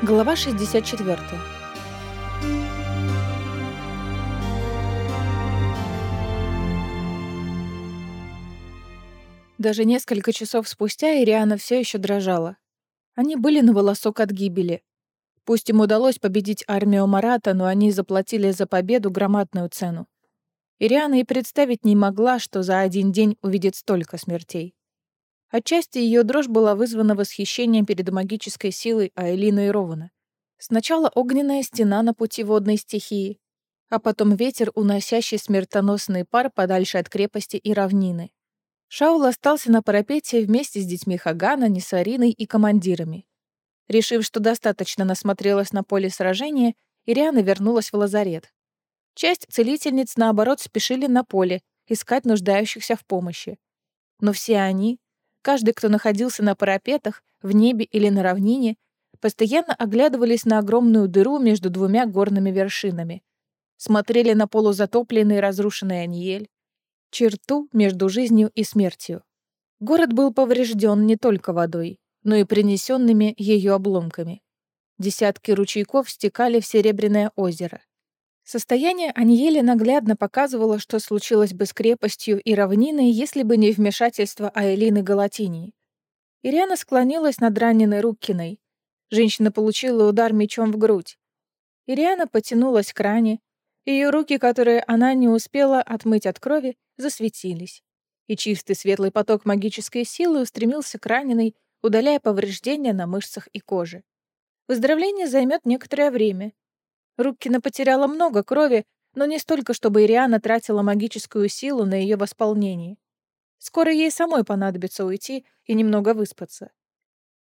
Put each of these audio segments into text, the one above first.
Глава 64. Даже несколько часов спустя Ириана все еще дрожала. Они были на волосок от гибели. Пусть им удалось победить армию Марата, но они заплатили за победу громадную цену. Ириана и представить не могла, что за один день увидит столько смертей. Отчасти ее дрожь была вызвана восхищением перед магической силой Айлина и Рована. Сначала огненная стена на пути водной стихии, а потом ветер, уносящий смертоносный пар подальше от крепости и равнины. Шаул остался на парапете вместе с детьми Хагана, Несариной и командирами. Решив, что достаточно насмотрелась на поле сражения, Ириана вернулась в лазарет. Часть целительниц, наоборот, спешили на поле, искать нуждающихся в помощи. Но все они, Каждый, кто находился на парапетах, в небе или на равнине, постоянно оглядывались на огромную дыру между двумя горными вершинами. Смотрели на полузатопленный разрушенный Аниель, черту между жизнью и смертью. Город был поврежден не только водой, но и принесенными ее обломками. Десятки ручейков стекали в Серебряное озеро. Состояние Аньели наглядно показывало, что случилось бы с крепостью и равниной, если бы не вмешательство Айлины Галатинии. Ириана склонилась над раненой Руккиной. Женщина получила удар мечом в грудь. Ириана потянулась к ране. Ее руки, которые она не успела отмыть от крови, засветились. И чистый светлый поток магической силы устремился к раненой, удаляя повреждения на мышцах и коже. Выздоровление займет некоторое время, Руккина потеряла много крови, но не столько, чтобы Ириана тратила магическую силу на ее восполнение. Скоро ей самой понадобится уйти и немного выспаться.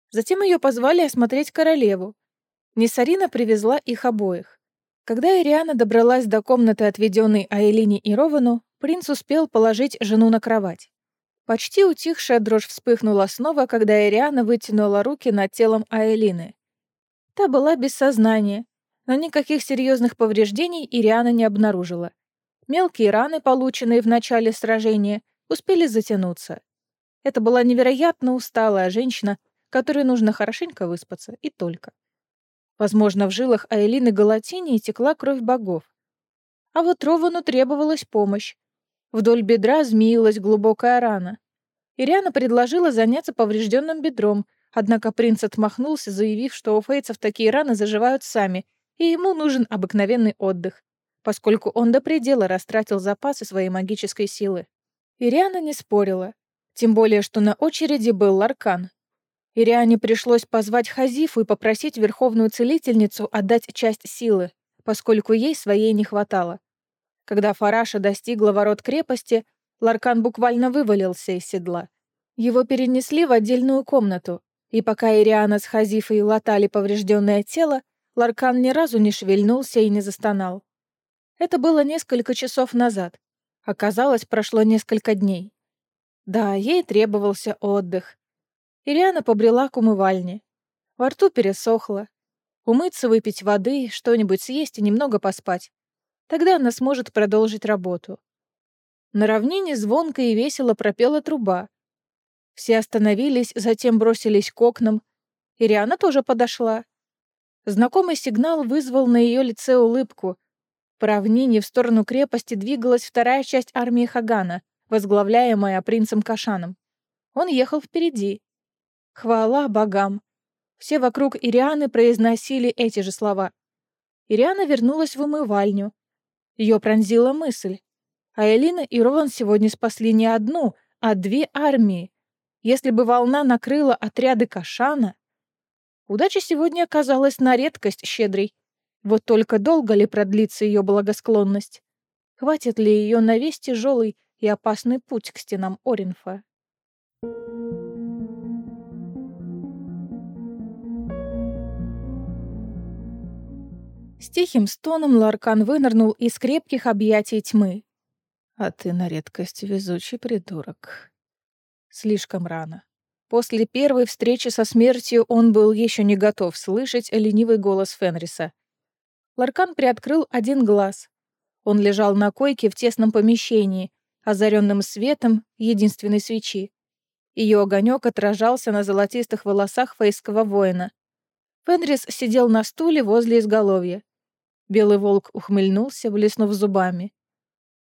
Затем ее позвали осмотреть королеву. Несарина привезла их обоих. Когда Ириана добралась до комнаты, отведенной Айлине и Ровану, принц успел положить жену на кровать. Почти утихшая дрожь вспыхнула снова, когда Ириана вытянула руки над телом Айлины. Та была без сознания, но никаких серьезных повреждений Ириана не обнаружила. Мелкие раны, полученные в начале сражения, успели затянуться. Это была невероятно усталая женщина, которой нужно хорошенько выспаться, и только. Возможно, в жилах Айлины Галатинии текла кровь богов. А вот Ровану требовалась помощь. Вдоль бедра змеилась глубокая рана. Ириана предложила заняться поврежденным бедром, однако принц отмахнулся, заявив, что у фейцев такие раны заживают сами — и ему нужен обыкновенный отдых, поскольку он до предела растратил запасы своей магической силы. Ириана не спорила, тем более, что на очереди был Ларкан. Ириане пришлось позвать Хазифу и попросить Верховную Целительницу отдать часть силы, поскольку ей своей не хватало. Когда Фараша достигла ворот крепости, Ларкан буквально вывалился из седла. Его перенесли в отдельную комнату, и пока Ириана с Хазифой латали поврежденное тело, Ларкан ни разу не шевельнулся и не застонал. Это было несколько часов назад. Оказалось, прошло несколько дней. Да, ей требовался отдых. Ириана побрела к умывальне. Во рту пересохло. Умыться, выпить воды, что-нибудь съесть и немного поспать. Тогда она сможет продолжить работу. На равнине звонко и весело пропела труба. Все остановились, затем бросились к окнам. Ириана тоже подошла. Знакомый сигнал вызвал на ее лице улыбку. По равнине в сторону крепости двигалась вторая часть армии Хагана, возглавляемая принцем Кашаном. Он ехал впереди. Хвала богам. Все вокруг Ирианы произносили эти же слова. Ириана вернулась в умывальню. Ее пронзила мысль. А Элина и Рован сегодня спасли не одну, а две армии. Если бы волна накрыла отряды Кашана, Удача сегодня оказалась на редкость щедрой. Вот только долго ли продлится ее благосклонность? Хватит ли ее на весь тяжелый и опасный путь к стенам Оринфа? С тихим стоном Ларкан вынырнул из крепких объятий тьмы. «А ты на редкость везучий придурок». Слишком рано. После первой встречи со смертью он был еще не готов слышать ленивый голос Фенриса. Ларкан приоткрыл один глаз. Он лежал на койке в тесном помещении, озаренным светом единственной свечи. Ее огонек отражался на золотистых волосах фейского воина. Фенрис сидел на стуле возле изголовья. Белый волк ухмыльнулся, блеснув зубами.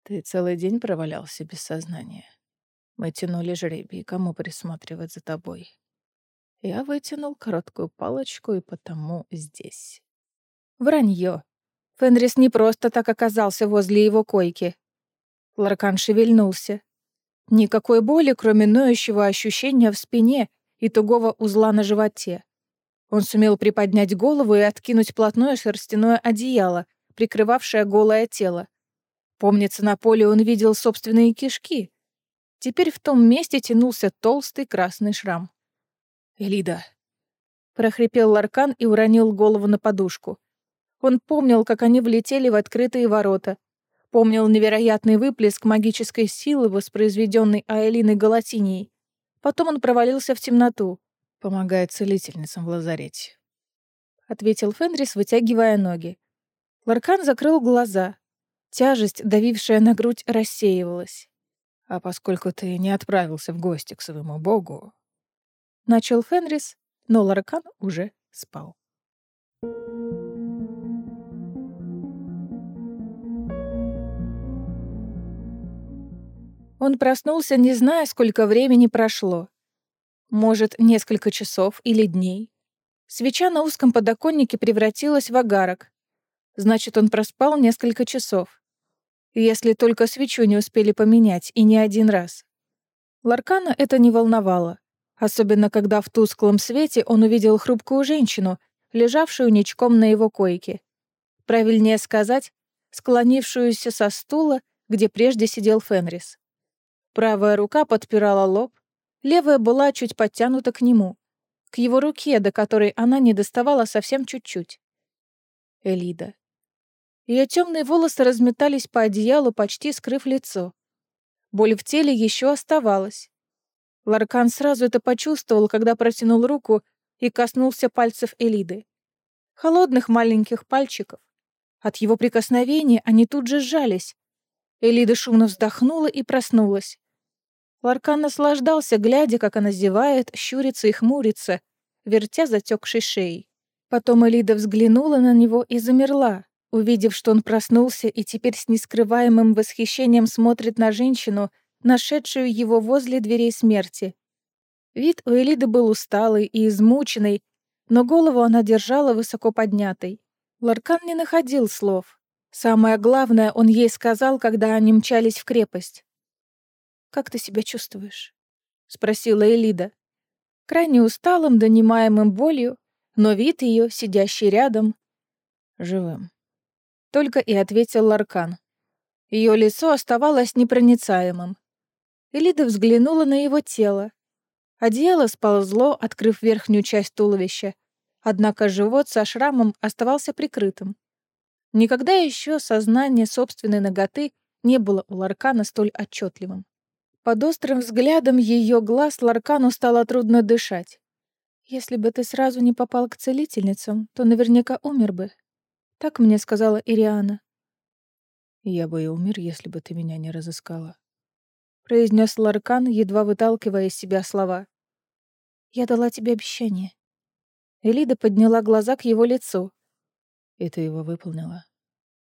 «Ты целый день провалялся без сознания. Мы тянули жребий, кому присматривать за тобой. Я вытянул короткую палочку и потому здесь». Вранье. Фенрис не просто так оказался возле его койки. Ларкан шевельнулся. Никакой боли, кроме ноющего ощущения в спине и тугого узла на животе. Он сумел приподнять голову и откинуть плотное шерстяное одеяло, прикрывавшее голое тело. Помнится, на поле он видел собственные кишки. Теперь в том месте тянулся толстый красный шрам. «Элида!» — прохрипел Ларкан и уронил голову на подушку. Он помнил, как они влетели в открытые ворота. Помнил невероятный выплеск магической силы, воспроизведенной Аэлиной Галатинией. Потом он провалился в темноту. «Помогает целительницам в лазарете», — ответил Фенрис, вытягивая ноги. Ларкан закрыл глаза. Тяжесть, давившая на грудь, рассеивалась. «А поскольку ты не отправился в гости к своему богу...» Начал Фенрис, но Ларкан уже спал. Он проснулся, не зная, сколько времени прошло. Может, несколько часов или дней. Свеча на узком подоконнике превратилась в агарок. Значит, он проспал несколько часов. Если только свечу не успели поменять, и не один раз. Ларкана это не волновало. Особенно, когда в тусклом свете он увидел хрупкую женщину, лежавшую ничком на его койке. Правильнее сказать, склонившуюся со стула, где прежде сидел Фенрис. Правая рука подпирала лоб, левая была чуть подтянута к нему, к его руке, до которой она не доставала совсем чуть-чуть. Элида. Ее темные волосы разметались по одеялу, почти скрыв лицо. Боль в теле еще оставалась. Ларкан сразу это почувствовал, когда протянул руку и коснулся пальцев Элиды. Холодных маленьких пальчиков. От его прикосновения они тут же сжались. Элида шумно вздохнула и проснулась. Ларкан наслаждался, глядя, как она зевает, щурится и хмурится, вертя затекшей шеей. Потом Элида взглянула на него и замерла, увидев, что он проснулся и теперь с нескрываемым восхищением смотрит на женщину, нашедшую его возле дверей смерти. Вид у Элиды был усталый и измученный, но голову она держала высоко поднятой. Ларкан не находил слов. Самое главное он ей сказал, когда они мчались в крепость. «Как ты себя чувствуешь?» — спросила Элида. Крайне усталым, донимаемым болью, но вид ее, сидящий рядом, живым. Только и ответил Ларкан. Ее лицо оставалось непроницаемым. Элида взглянула на его тело. Одеяло сползло, открыв верхнюю часть туловища, однако живот со шрамом оставался прикрытым. Никогда еще сознание собственной ноготы не было у Ларкана столь отчетливым. Под острым взглядом ее глаз Ларкану стало трудно дышать. «Если бы ты сразу не попал к целительницам, то наверняка умер бы», — так мне сказала Ириана. «Я бы и умер, если бы ты меня не разыскала», — произнес Ларкан, едва выталкивая из себя слова. «Я дала тебе обещание». Элида подняла глаза к его лицу. «И ты его выполнила?»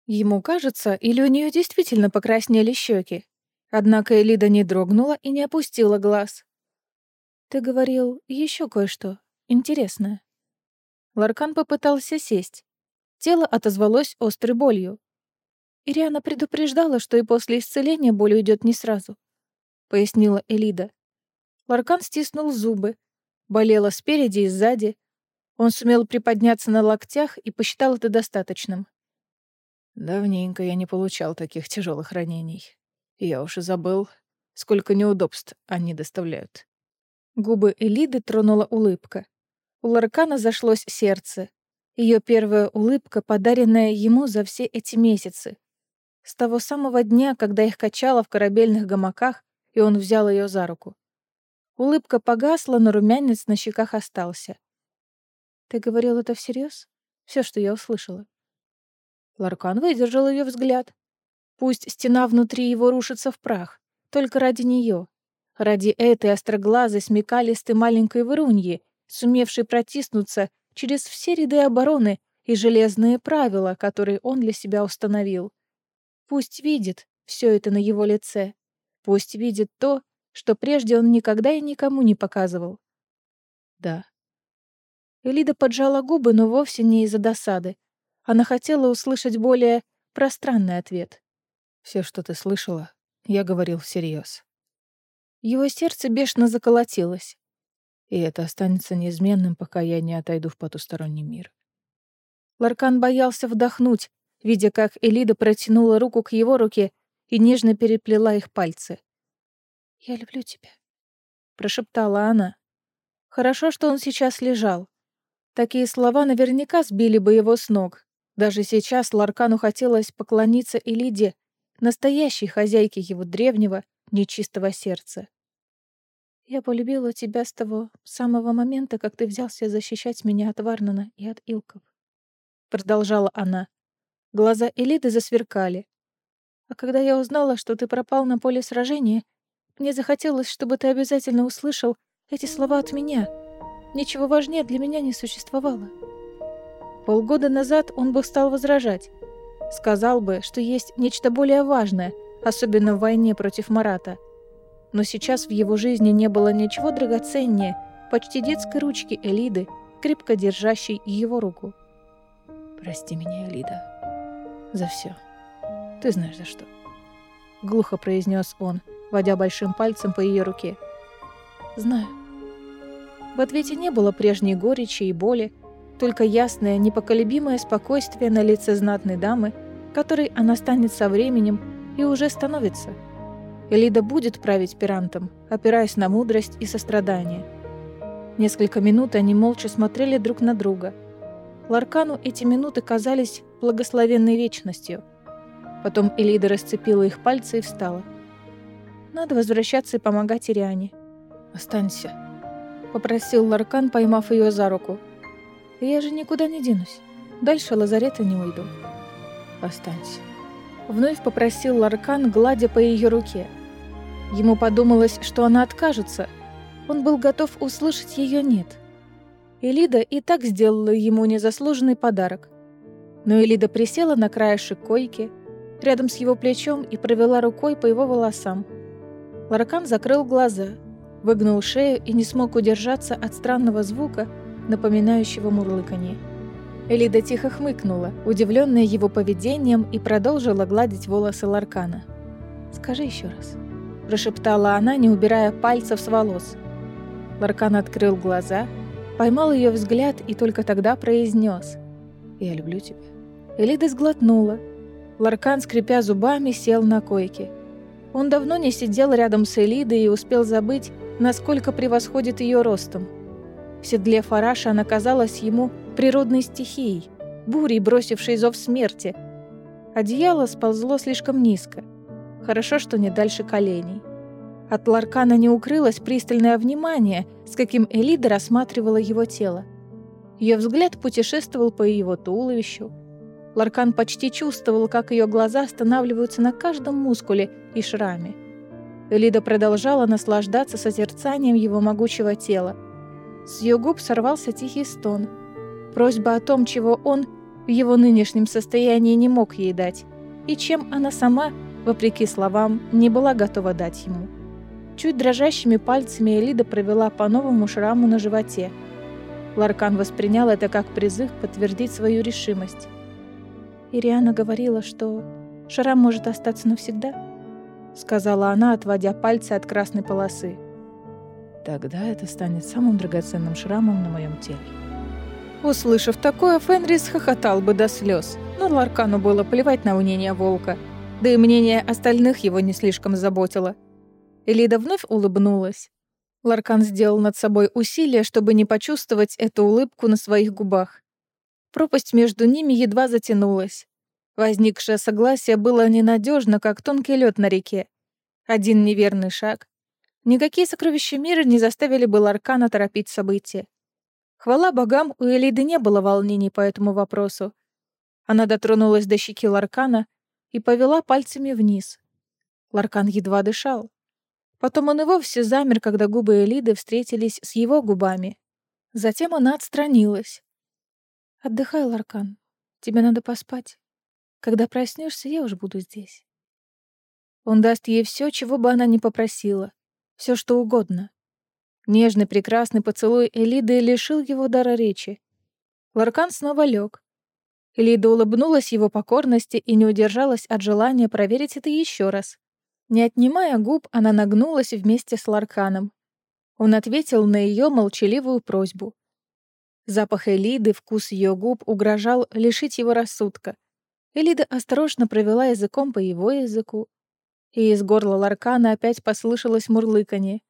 Ему кажется, или у нее действительно покраснели щеки. Однако Элида не дрогнула и не опустила глаз. «Ты говорил еще кое-что интересное». Ларкан попытался сесть. Тело отозвалось острой болью. Ириана предупреждала, что и после исцеления боль уйдет не сразу, пояснила Элида. Ларкан стиснул зубы. Болело спереди и сзади. Он сумел приподняться на локтях и посчитал это достаточным. Давненько я не получал таких тяжелых ранений. Я уж и забыл, сколько неудобств они доставляют. Губы Элиды тронула улыбка. У Ларкана зашлось сердце. Ее первая улыбка, подаренная ему за все эти месяцы. С того самого дня, когда их качало в корабельных гамаках, и он взял ее за руку. Улыбка погасла, но румянец на щеках остался. «Ты говорил это всерьез? Все, что я услышала?» Ларкан выдержал ее взгляд. Пусть стена внутри его рушится в прах, только ради нее, ради этой остроглазой, смекалистой маленькой выруньи, сумевшей протиснуться через все ряды обороны и железные правила, которые он для себя установил. Пусть видит все это на его лице. Пусть видит то, что прежде он никогда и никому не показывал. Да. Элида поджала губы, но вовсе не из-за досады. Она хотела услышать более пространный ответ. Все, что ты слышала, я говорил всерьез. Его сердце бешено заколотилось. И это останется неизменным, пока я не отойду в потусторонний мир. Ларкан боялся вдохнуть, видя, как Элида протянула руку к его руке и нежно переплела их пальцы. «Я люблю тебя», — прошептала она. Хорошо, что он сейчас лежал. Такие слова наверняка сбили бы его с ног. Даже сейчас Ларкану хотелось поклониться Элиде, настоящей хозяйке его древнего, нечистого сердца. «Я полюбила тебя с того самого момента, как ты взялся защищать меня от Варнана и от Илков», — продолжала она. Глаза Элиды засверкали. «А когда я узнала, что ты пропал на поле сражения, мне захотелось, чтобы ты обязательно услышал эти слова от меня. Ничего важнее для меня не существовало». Полгода назад он бы стал возражать. Сказал бы, что есть нечто более важное, особенно в войне против Марата. Но сейчас в его жизни не было ничего драгоценнее почти детской ручки Элиды, крепко держащей его руку. «Прости меня, Элида», за все. Ты знаешь за что. Глухо произнес он, водя большим пальцем по ее руке. Знаю. В ответе не было прежней горечи и боли, только ясное, непоколебимое спокойствие на лице знатной дамы, которой она станет со временем и уже становится. Элида будет править пирантом, опираясь на мудрость и сострадание. Несколько минут они молча смотрели друг на друга. Ларкану эти минуты казались благословенной вечностью. Потом Элида расцепила их пальцы и встала. «Надо возвращаться и помогать Ириане». «Останься», — попросил Ларкан, поймав ее за руку. «Я же никуда не денусь. Дальше лазарета не уйду». «Останься». Вновь попросил Ларкан, гладя по ее руке. Ему подумалось, что она откажется. Он был готов услышать ее «нет». Элида и так сделала ему незаслуженный подарок — но Элида присела на краешек койки, рядом с его плечом и провела рукой по его волосам. Ларакан закрыл глаза, выгнул шею и не смог удержаться от странного звука, напоминающего мурлыканье. Элида тихо хмыкнула, удивленная его поведением, и продолжила гладить волосы Ларкана. «Скажи еще раз», – прошептала она, не убирая пальцев с волос. Ларкан открыл глаза, поймал ее взгляд и только тогда произнес «Я люблю тебя». Элида сглотнула. Ларкан, скрипя зубами, сел на койке. Он давно не сидел рядом с Элидой и успел забыть, насколько превосходит ее ростом. В седле Фараша она казалась ему природной стихией, бурей, бросившей зов смерти. Одеяло сползло слишком низко. Хорошо, что не дальше коленей. От Ларкана не укрылось пристальное внимание, с каким Элида рассматривала его тело. Ее взгляд путешествовал по его туловищу, Ларкан почти чувствовал, как ее глаза останавливаются на каждом мускуле и шраме. Элида продолжала наслаждаться созерцанием его могучего тела. С ее губ сорвался тихий стон. Просьба о том, чего он в его нынешнем состоянии не мог ей дать, и чем она сама, вопреки словам, не была готова дать ему. Чуть дрожащими пальцами Элида провела по новому шраму на животе. Ларкан воспринял это как призыв подтвердить свою решимость. Ириана говорила, что шрам может остаться навсегда, сказала она, отводя пальцы от красной полосы. Тогда это станет самым драгоценным шрамом на моем теле. Услышав такое, Фенрис хохотал бы до слез, но Ларкану было плевать на мнение волка, да и мнение остальных его не слишком заботило. Элида вновь улыбнулась. Ларкан сделал над собой усилие, чтобы не почувствовать эту улыбку на своих губах. Пропасть между ними едва затянулась. Возникшее согласие было ненадежно, как тонкий лед на реке. Один неверный шаг. Никакие сокровища мира не заставили бы Ларкана торопить события. Хвала богам, у Элиды не было волнений по этому вопросу. Она дотронулась до щеки Ларкана и повела пальцами вниз. Ларкан едва дышал. Потом он и вовсе замер, когда губы Элиды встретились с его губами. Затем она отстранилась Отдыхай, Ларкан. Тебе надо поспать. Когда проснешься, я уже буду здесь. Он даст ей все, чего бы она ни попросила. все, что угодно. Нежный, прекрасный поцелуй Элиды лишил его дара речи. Ларкан снова лег. Элида улыбнулась его покорности и не удержалась от желания проверить это еще раз. Не отнимая губ, она нагнулась вместе с Ларканом. Он ответил на ее молчаливую просьбу. Запах Элиды, вкус ее губ угрожал лишить его рассудка. Элида осторожно провела языком по его языку, и из горла Ларкана опять послышалось мурлыканье.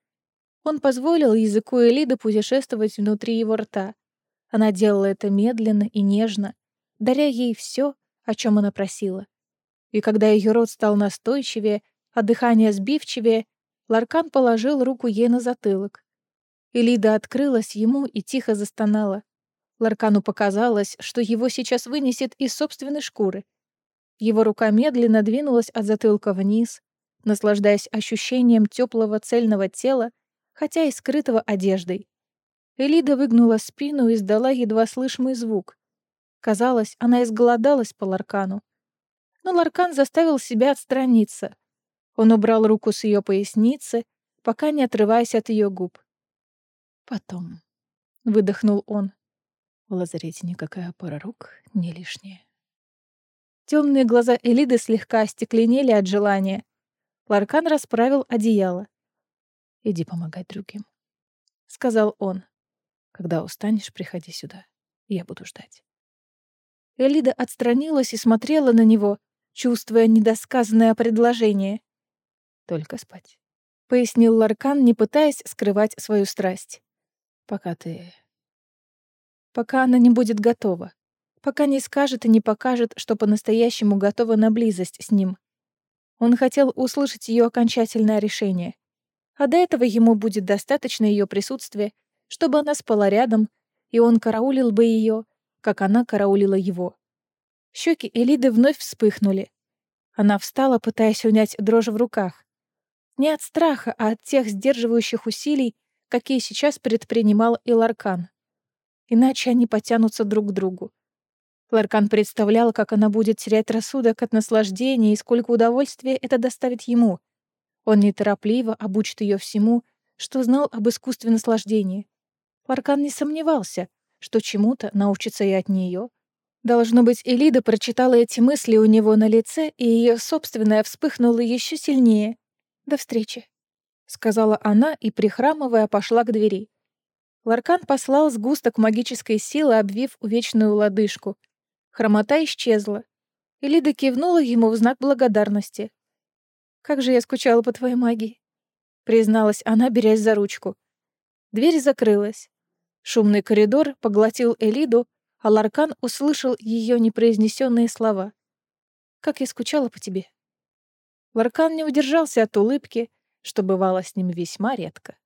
Он позволил языку Элиды путешествовать внутри его рта. Она делала это медленно и нежно, даря ей все, о чем она просила. И когда ее рот стал настойчивее, а дыхание сбивчивее, Ларкан положил руку ей на затылок. Элида открылась ему и тихо застонала. Ларкану показалось, что его сейчас вынесет из собственной шкуры. Его рука медленно двинулась от затылка вниз, наслаждаясь ощущением теплого цельного тела, хотя и скрытого одеждой. Элида выгнула спину и издала едва слышимый звук. Казалось, она изголодалась по Ларкану. Но Ларкан заставил себя отстраниться. Он убрал руку с ее поясницы, пока не отрываясь от ее губ. «Потом», — выдохнул он. В лазарете никакая пара рук не лишняя. Темные глаза Элиды слегка остекленели от желания. Ларкан расправил одеяло. «Иди помогать другим», — сказал он. «Когда устанешь, приходи сюда. Я буду ждать». Элида отстранилась и смотрела на него, чувствуя недосказанное предложение. «Только спать», — пояснил Ларкан, не пытаясь скрывать свою страсть. «Пока ты...» «Пока она не будет готова. Пока не скажет и не покажет, что по-настоящему готова на близость с ним. Он хотел услышать ее окончательное решение. А до этого ему будет достаточно ее присутствия, чтобы она спала рядом, и он караулил бы ее, как она караулила его. Щеки Элиды вновь вспыхнули. Она встала, пытаясь унять дрожь в руках. Не от страха, а от тех сдерживающих усилий, какие сейчас предпринимал Иларкан. Иначе они потянутся друг к другу. Ларкан представлял, как она будет терять рассудок от наслаждения и сколько удовольствия это доставит ему. Он неторопливо обучит ее всему, что знал об искусстве наслаждения. Ларкан не сомневался, что чему-то научится и от нее. Должно быть, Элида прочитала эти мысли у него на лице, и ее собственная вспыхнула еще сильнее. «До встречи», — сказала она и, прихрамывая, пошла к двери. Ларкан послал сгусток магической силы, обвив увечную лодыжку — Хромота исчезла. И Лида кивнула ему в знак благодарности. «Как же я скучала по твоей магии», — призналась она, берясь за ручку. Дверь закрылась. Шумный коридор поглотил Элиду, а Ларкан услышал ее непроизнесенные слова. «Как я скучала по тебе». Ларкан не удержался от улыбки, что бывало с ним весьма редко.